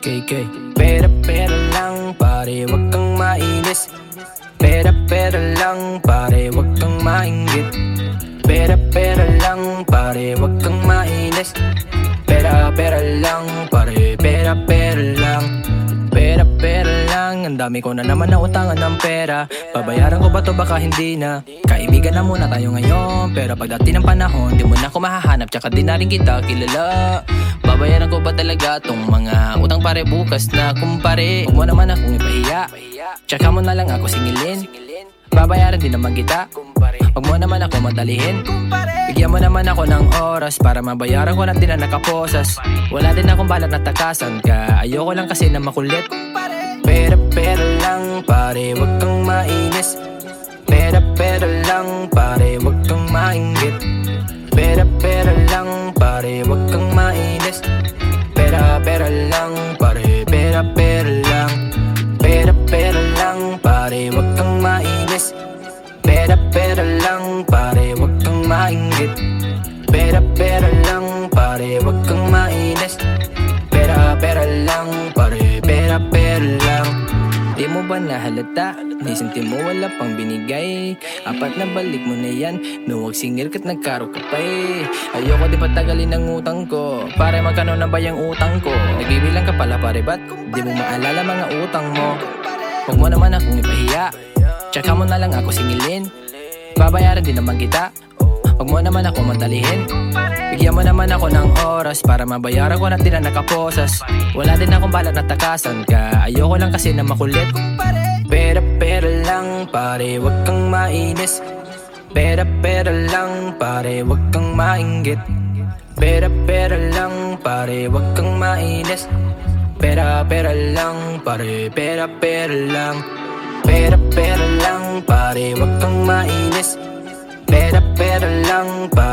KK Pera pera lang pare wag kang mainis. Pera pera lang pare wag kang mainggit. Pera pera lang pare wag kang mainis. Pera pera lang pare pera pera lang. Pera pera lang Ang dami ko na naman na utangan ng pera. Babayaran ko ba to? Baka hindi na. Kaibigan na muna tayo ngayon. Pero pagdating ng panahon Di mo na ako mahahanap. Tsaka di na rin kita kilala. Babayaran ko ba talaga tong mga utang pare bukas na kumpare. Huwag mo naman akong ipahiya Tsaka mo na lang ako singilin. Babayaran din naman kita. Huwag mo naman ako madalihin Bigyan mo naman ako ng oras Para mabayaran ko na din ang nakaposas. Wala din akong balak na takasan ka Ayoko lang kasi na makulit. Pera pera lang pare Huwag kang mainis. Pera pera lang pare Huwag kang mainggit. Pera pera lang pare Huwag kang mainis Pera pera lang pare Huwag kang mainggit Pera pera lang pare Huwag kang mainis. Pera pera lang pare Pera pera lang. Di mo ba nahalata? May senti mo wala pang binigay. Apat na balik mo na yan. Nuwag singil kat nagkaro ka pa eh. Ayoko di patagalin ang utang ko. Pare magkano na ba yung utang ko? Nagbibilang ka pala pare ba't Di mo maalala mga utang mo? Huwag mo naman akong ipahiya. Tsaka mo na lang ako singilin Babayaran din naman kita. Huwag mo naman ako madalihin Bigyan mo naman ako ng oras Para mabayaran ko na din ang nakaposas. Wala din akong balak na takasan ka Ayoko lang kasi na makulit. Pera pera lang pare Huwag kang mainis. Pera pera lang pare Huwag kang mainggit. Pera pera lang pare Huwag kang mainis. Pera pera lang pare Pera pera lang. Pera pera lang pare Huwag